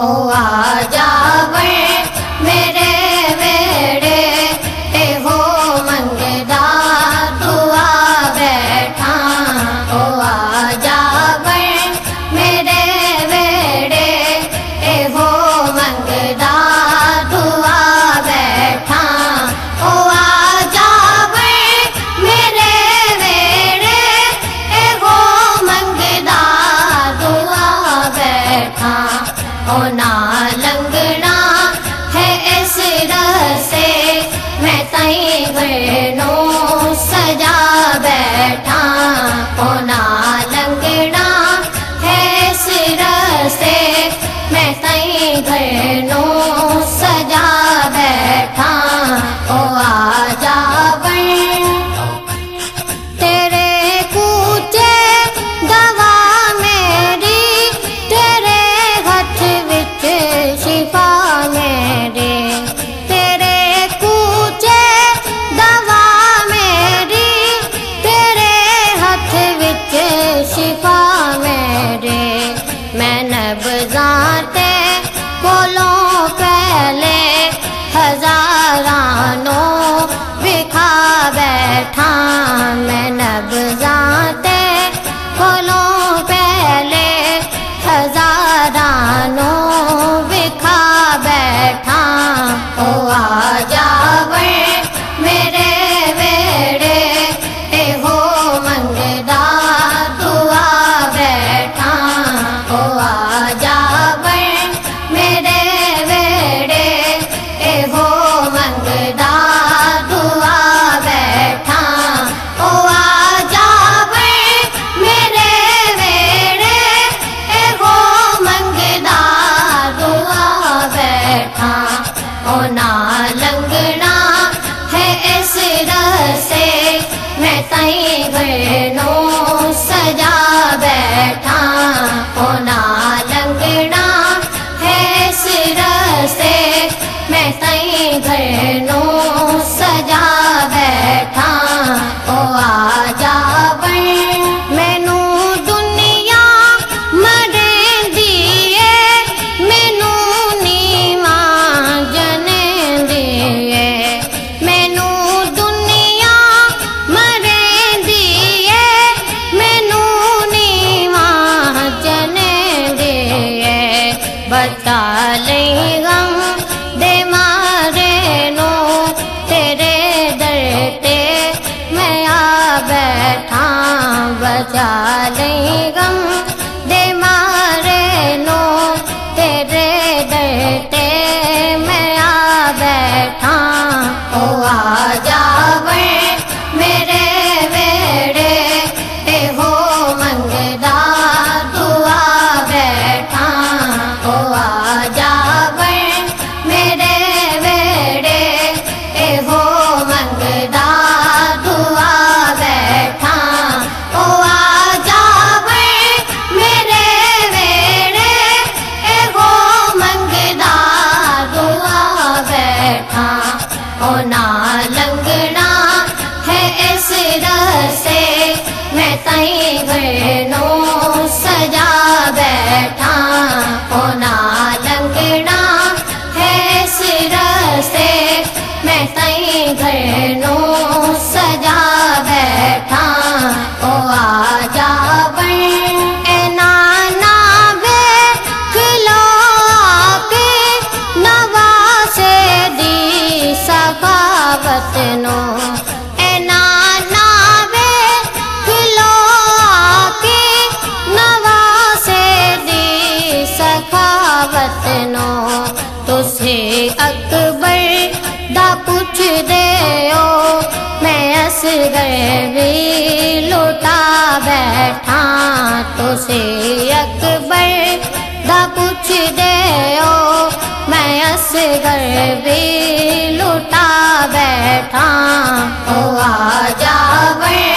ओ आया था बैठा बाली गौ दे मे नो तेरे दे ते मया बैठा बाली ਉਸੇ ਅਕਬਰ ਦਾ ਪੁੱਛਦੇ ਓ ਮੈਂ ਅਸਗਰ ਵੀ ਲੋਟਾ ਬੈਠਾ ਤੁਸੇ ਅਕਬਰ ਦਾ ਪੁੱਛਦੇ ਓ ਮੈਂ ਅਸਗਰ ਵੀ ਲੋਟਾ ਬੈਠਾ ਓ ਆ ਜਾਵੇ